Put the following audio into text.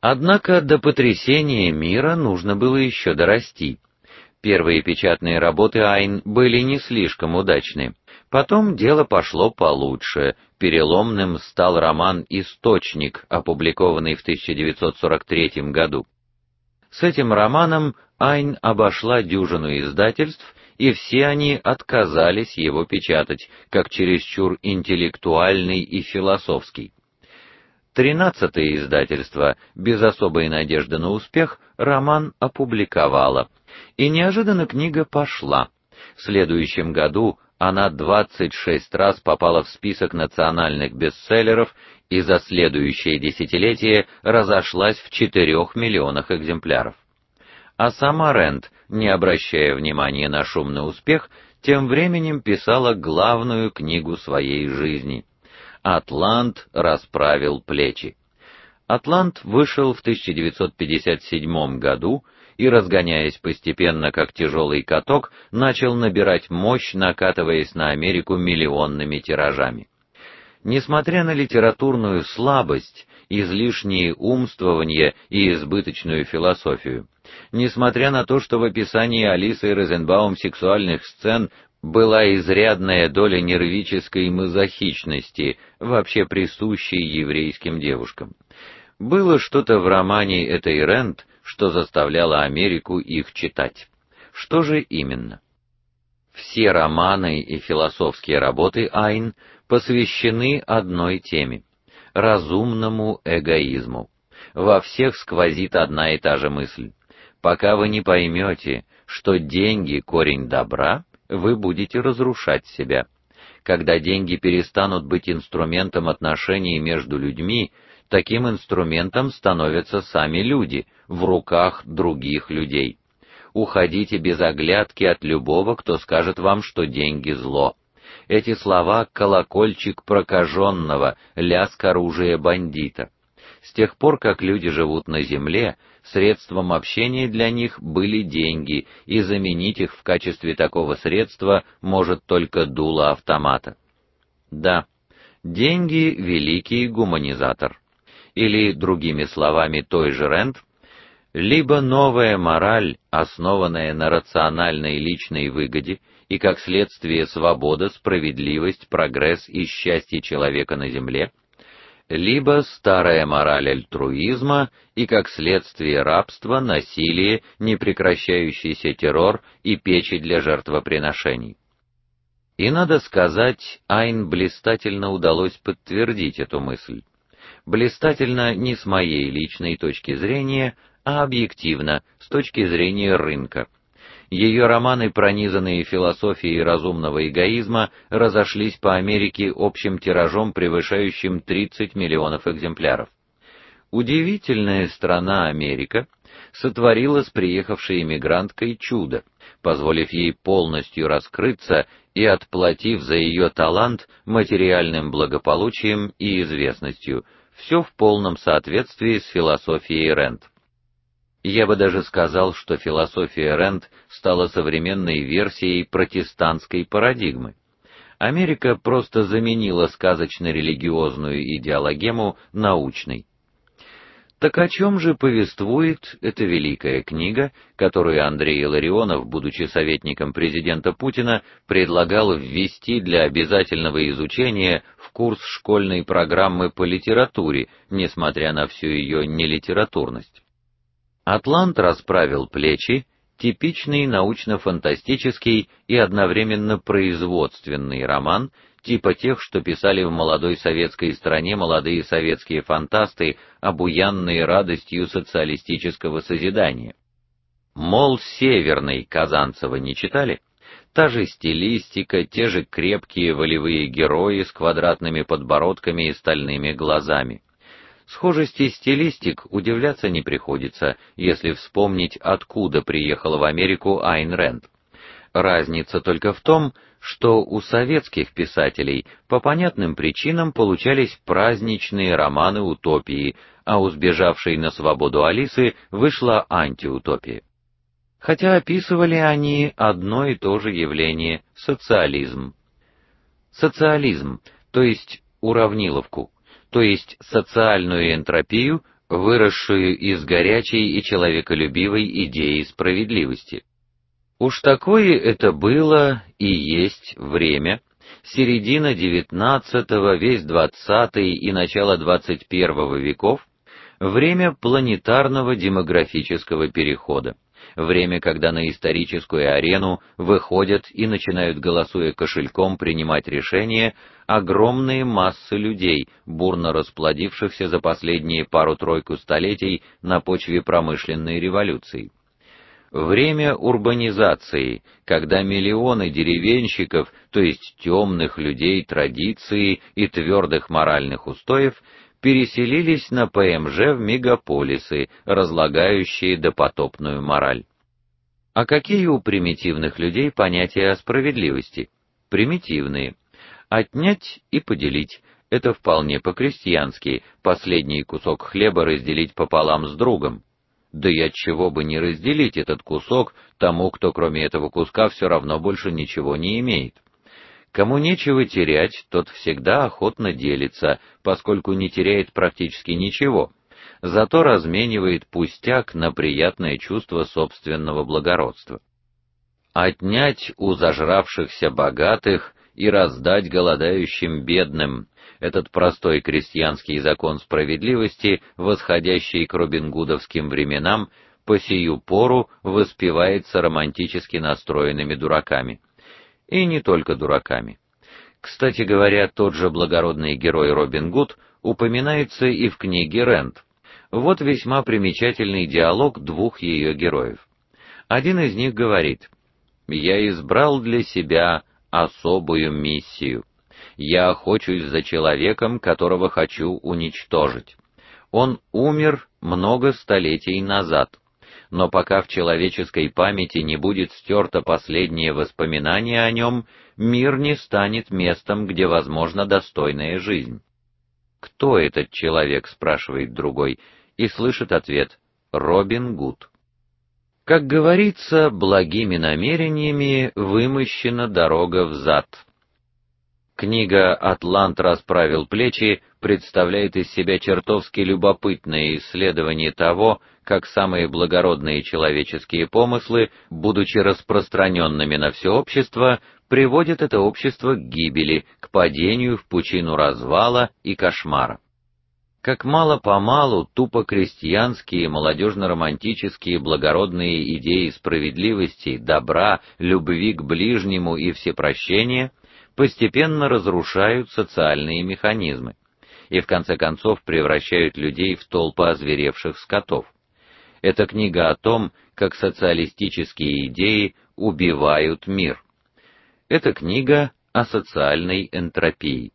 Однако до потрясения мира нужно было еще дорасти. Первые печатные работы Айн были не слишком удачны. Потом дело пошло получше. Переломным стал роман Источник, опубликованный в 1943 году. С этим романом Айн обошла дюжину издательств, и все они отказались его печатать, как чересчур интеллектуальный и философский. Тринадцатое издательство, без особой надежды на успех, роман опубликовало. И неожиданно книга пошла. В следующем году она 26 раз попала в список национальных бестселлеров и за следующее десятилетие разошлась в 4 миллионах экземпляров. А сама Рент, не обращая внимания на шумный успех, тем временем писала главную книгу своей жизни. Атлант расправил плечи. Атлант вышел в 1957 году и, разгоняясь постепенно как тяжелый каток, начал набирать мощь, накатываясь на Америку миллионными тиражами. Несмотря на литературную слабость, излишние умствования и избыточную философию, несмотря на то, что в описании Алисы Розенбаум сексуальных сцен была изрядная доля нервической мазохичности, вообще присущей еврейским девушкам. Было что-то в романе этой Рент, что заставляло Америку их читать. Что же именно? Все романы и философские работы Айн посвящены одной теме разумному эгоизму. Во всех сквозит одна и та же мысль. Пока вы не поймете, что деньги корень добра, вы будете разрушать себя. Когда деньги перестанут быть инструментом отношений между людьми, таким инструментом становятся сами люди в руках других людей. Уходите без оглядки от любого, кто скажет вам, что деньги зло. Эти слова колокольчик прокаженного, лязг оружия бандита. С тех пор, как люди живут на земле, средством общения для них были деньги, и заменить их в качестве такого средства может только дуло автомата. Да, деньги великий гуманизатор. Или другими словами той же Рент, либо новая мораль, основанная на рациональной личной выгоде, и как следствие свобода, справедливость, прогресс и счастье человека на земле, либо старая мораль альтруизма и как следствие рабства, насилие, непрекращающийся террор и печи для жертвоприношений. И надо сказать, Айн блистательно удалось подтвердить эту мысль. Блистательно не с моей личной точки зрения, а объективно, с точки зрения рынка. Ее романы, пронизанные философией разумного эгоизма, разошлись по Америке общим тиражом, превышающим 30 миллионов экземпляров. Удивительная страна Америка сотворила с приехавшей эмигранткой чудо, позволив ей полностью раскрыться и отплатив за ее талант материальным благополучием и известностью, все в полном соответствии с философией Рент. Я бы даже сказал, что философия Рент стала современной версией протестантской парадигмы. Америка просто заменила сказочно-религиозную идеологему научной. Так о чем же повествует эта великая книга, которую Андрей Ларионов, будучи советником президента Путина, предлагал ввести для обязательного изучения в курс школьной программы по литературе, несмотря на всю ее нелитературность? Атлант расправил плечи, типичный научно-фантастический и одновременно производственный роман, типа тех, что писали в молодой советской стране молодые советские фантасты, обуянные радостью социалистического созидания. Мол, северный Казанцева не читали? Та же стилистика, те же крепкие волевые герои с квадратными подбородками и стальными глазами. Схожести стилистик удивляться не приходится, если вспомнить, откуда приехала в Америку Айн Рэнд. Разница только в том, что у советских писателей по понятным причинам получались праздничные романы утопии, а у сбежавшей на свободу Алисы вышла антиутопия. Хотя описывали они одно и то же явление социализм. Социализм, то есть уравниловку то есть социальную энтропию выросшую из горячей и человеколюбивой идеи справедливости. Уж такое это было и есть время, середина XIX, весь XX и начало XXI веков, время планетарного демографического перехода, время, когда на историческую арену выходят и начинают голосуя кошельком принимать решения огромные массы людей, бурно расплодившихся за последние пару-тройку столетий на почве промышленной революции. Время урбанизации, когда миллионы деревенщиков, то есть темных людей традиции и твердых моральных устоев, переселились на ПМЖ в мегаполисы, разлагающие допотопную мораль. А какие у примитивных людей понятия о справедливости? Примитивные. Отнять и поделить это вполне по-крестьянски, последний кусок хлеба разделить пополам с другом. Да и от чего бы не разделить этот кусок тому, кто кроме этого куска все равно больше ничего не имеет. Кому нечего терять, тот всегда охотно делится, поскольку не теряет практически ничего. Зато разменивает пустяк на приятное чувство собственного благородства. Отнять у зажравшихся богатых и раздать голодающим бедным этот простой крестьянский закон справедливости, восходящий к робингудовским временам, по сию пору воспевается романтически настроенными дураками. И не только дураками. Кстати говоря, тот же благородный герой Робин Гуд упоминается и в книге Рент. Вот весьма примечательный диалог двух ее героев. Один из них говорит: "Я избрал для себя особую миссию. Я охочусь за человеком, которого хочу уничтожить. Он умер много столетий назад. Но пока в человеческой памяти не будет стерто последнее воспоминание о нем, мир не станет местом, где возможна достойная жизнь. Кто этот человек, спрашивает другой, и слышит ответ: Робин Гуд. Как говорится, благими намерениями вымощена дорога в зад. Книга Атлант расправил плечи представляет из себя чертовски любопытное исследование того, как самые благородные человеческие помыслы, будучи распространенными на все общество, приводят это общество к гибели, к падению в пучину развала и кошмара. Как мало-помалу тупо крестьянские, молодежно-романтические, благородные идеи справедливости, добра, любви к ближнему и всепрощения постепенно разрушают социальные механизмы и в конце концов превращают людей в толпы озверевших скотов. Это книга о том, как социалистические идеи убивают мир. Это книга о социальной энтропии.